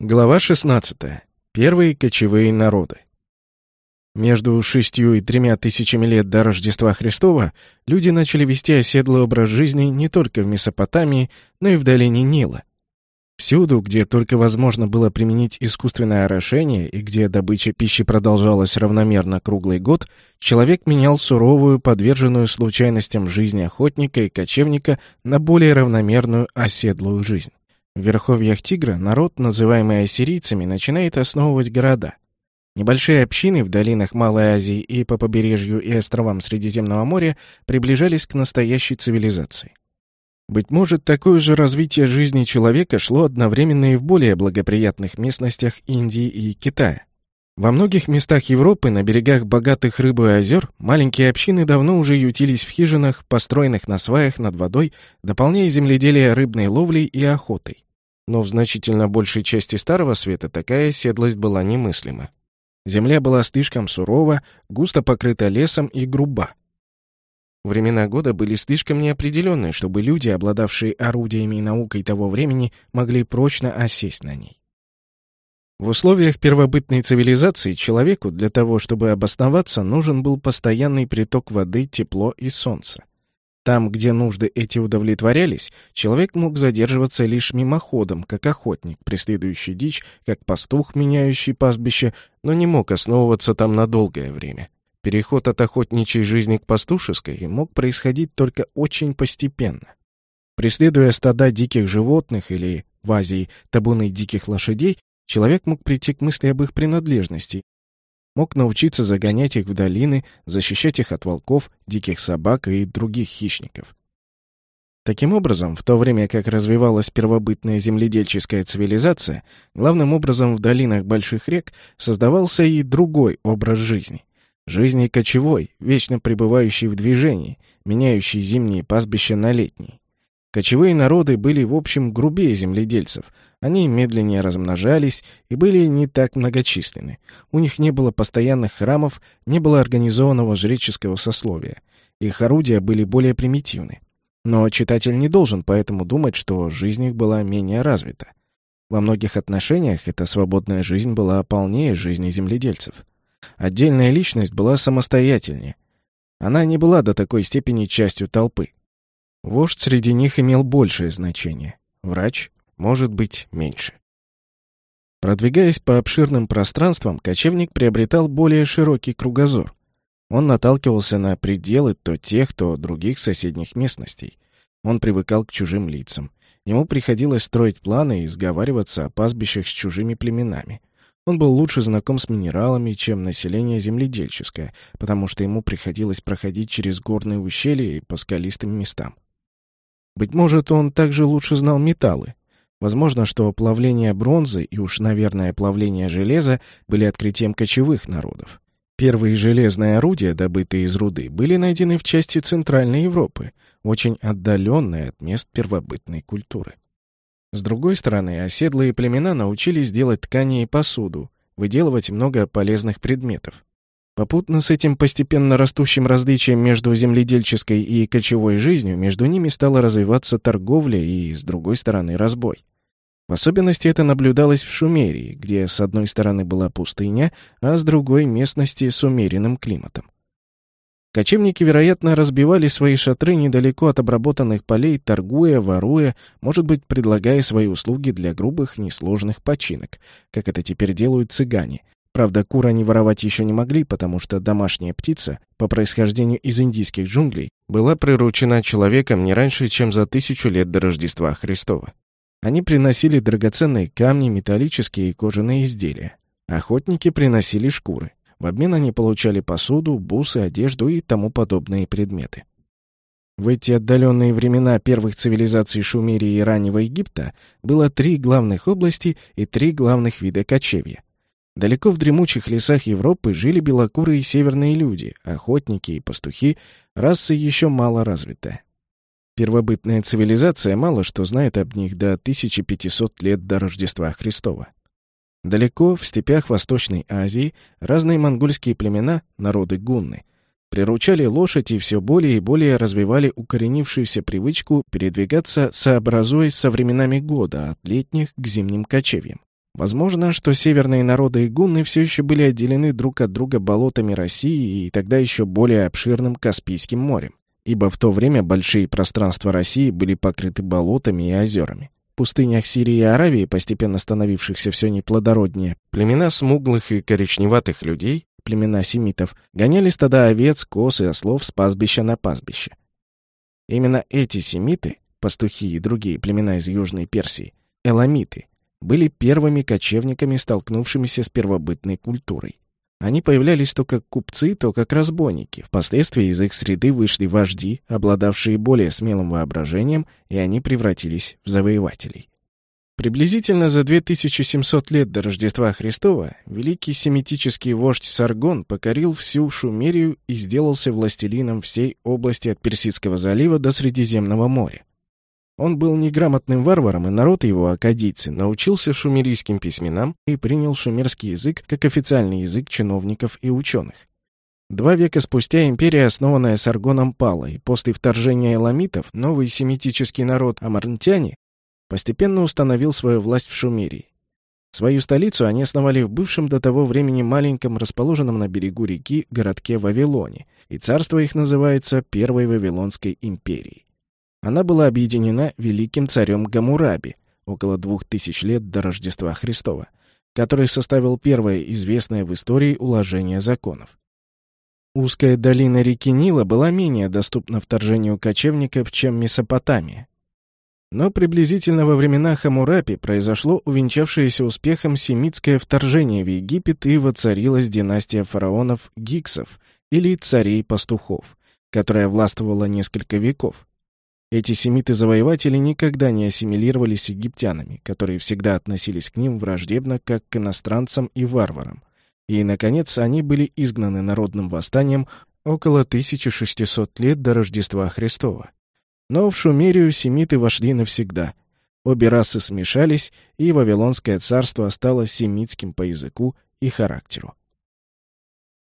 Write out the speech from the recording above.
Глава 16. Первые кочевые народы. Между шестью и тремя тысячами лет до Рождества Христова люди начали вести оседлый образ жизни не только в Месопотамии, но и в долине Нила. Всюду, где только возможно было применить искусственное орошение и где добыча пищи продолжалась равномерно круглый год, человек менял суровую, подверженную случайностям жизнь охотника и кочевника на более равномерную оседлую жизнь. В верховьях Тигра народ, называемый ассирийцами, начинает основывать города. Небольшие общины в долинах Малой Азии и по побережью и островам Средиземного моря приближались к настоящей цивилизации. Быть может, такое же развитие жизни человека шло одновременно и в более благоприятных местностях Индии и Китая. Во многих местах Европы на берегах богатых рыбой озер маленькие общины давно уже ютились в хижинах, построенных на сваях над водой, дополняя земледелие рыбной ловлей и охотой но в значительно большей части Старого Света такая седлость была немыслима. Земля была слишком сурова, густо покрыта лесом и груба. Времена года были слишком неопределенные, чтобы люди, обладавшие орудиями и наукой того времени, могли прочно осесть на ней. В условиях первобытной цивилизации человеку для того, чтобы обосноваться, нужен был постоянный приток воды, тепло и солнца. Там, где нужды эти удовлетворялись, человек мог задерживаться лишь мимоходом, как охотник, преследующий дичь, как пастух, меняющий пастбище, но не мог основываться там на долгое время. Переход от охотничьей жизни к пастушеской мог происходить только очень постепенно. Преследуя стада диких животных или, в Азии, табуны диких лошадей, человек мог прийти к мысли об их принадлежности мог научиться загонять их в долины, защищать их от волков, диких собак и других хищников. Таким образом, в то время как развивалась первобытная земледельческая цивилизация, главным образом в долинах больших рек создавался и другой образ жизни. Жизни кочевой, вечно пребывающий в движении, меняющий зимние пастбища на летние. Кочевые народы были, в общем, грубее земледельцев. Они медленнее размножались и были не так многочисленны. У них не было постоянных храмов, не было организованного жреческого сословия. Их орудия были более примитивны. Но читатель не должен поэтому думать, что жизнь их была менее развита. Во многих отношениях эта свободная жизнь была полнее жизни земледельцев. Отдельная личность была самостоятельнее. Она не была до такой степени частью толпы. Вождь среди них имел большее значение. Врач, может быть, меньше. Продвигаясь по обширным пространствам, кочевник приобретал более широкий кругозор. Он наталкивался на пределы то тех, то других соседних местностей. Он привыкал к чужим лицам. Ему приходилось строить планы и сговариваться о пастбищах с чужими племенами. Он был лучше знаком с минералами, чем население земледельческое, потому что ему приходилось проходить через горные ущелья и по скалистым местам. Быть может, он также лучше знал металлы. Возможно, что плавление бронзы и уж, наверное, плавление железа были открытием кочевых народов. Первые железные орудия, добытые из руды, были найдены в части Центральной Европы, очень отдаленной от мест первобытной культуры. С другой стороны, оседлые племена научились делать ткани и посуду, выделывать много полезных предметов. Попутно с этим постепенно растущим различием между земледельческой и кочевой жизнью, между ними стала развиваться торговля и, с другой стороны, разбой. В особенности это наблюдалось в Шумерии, где с одной стороны была пустыня, а с другой — местности с умеренным климатом. Кочевники, вероятно, разбивали свои шатры недалеко от обработанных полей, торгуя, воруя, может быть, предлагая свои услуги для грубых, несложных починок, как это теперь делают цыгане, Правда, кур они воровать еще не могли, потому что домашняя птица, по происхождению из индийских джунглей, была приручена человеком не раньше, чем за тысячу лет до Рождества Христова. Они приносили драгоценные камни, металлические и кожаные изделия. Охотники приносили шкуры. В обмен они получали посуду, бусы, одежду и тому подобные предметы. В эти отдаленные времена первых цивилизаций Шумерии и раннего Египта было три главных области и три главных вида кочевья. Далеко в дремучих лесах Европы жили белокурые северные люди, охотники и пастухи, расы еще мало развитая. Первобытная цивилизация мало что знает об них до 1500 лет до Рождества Христова. Далеко, в степях Восточной Азии, разные монгольские племена, народы гунны, приручали лошадь и все более и более развивали укоренившуюся привычку передвигаться, сообразуясь со временами года, от летних к зимним кочевьям. Возможно, что северные народы и гунны все еще были отделены друг от друга болотами России и тогда еще более обширным Каспийским морем, ибо в то время большие пространства России были покрыты болотами и озерами. В пустынях Сирии и Аравии, постепенно становившихся все неплодороднее, племена смуглых и коричневатых людей, племена семитов, гоняли стада овец, коз и ослов с пастбища на пастбище. Именно эти семиты, пастухи и другие племена из Южной Персии, эламиты, были первыми кочевниками, столкнувшимися с первобытной культурой. Они появлялись то как купцы, то как разбойники. Впоследствии из их среды вышли вожди, обладавшие более смелым воображением, и они превратились в завоевателей. Приблизительно за 2700 лет до Рождества Христова великий семитический вождь Саргон покорил всю Шумерию и сделался властелином всей области от Персидского залива до Средиземного моря. Он был неграмотным варваром, и народ его, акадийцы, научился шумерийским письменам и принял шумерский язык как официальный язык чиновников и ученых. Два века спустя империя, основанная Саргоном, пала, и после вторжения эламитов новый семитический народ амарнтяне постепенно установил свою власть в Шумерии. Свою столицу они основали в бывшем до того времени маленьком, расположенном на берегу реки, городке Вавилоне, и царство их называется Первой Вавилонской империей. Она была объединена великим царем Гамураби около двух тысяч лет до Рождества Христова, который составил первое известное в истории уложение законов. Узкая долина реки Нила была менее доступна вторжению кочевников, чем Месопотамия. Но приблизительно во времена Хамурапи произошло увенчавшееся успехом семитское вторжение в Египет и воцарилась династия фараонов Гиксов или царей-пастухов, которая властвовала несколько веков. Эти семиты-завоеватели никогда не ассимилировались с египтянами, которые всегда относились к ним враждебно, как к иностранцам и варварам. И, наконец, они были изгнаны народным восстанием около 1600 лет до Рождества Христова. Но в Шумерию семиты вошли навсегда. Обе расы смешались, и Вавилонское царство стало семитским по языку и характеру.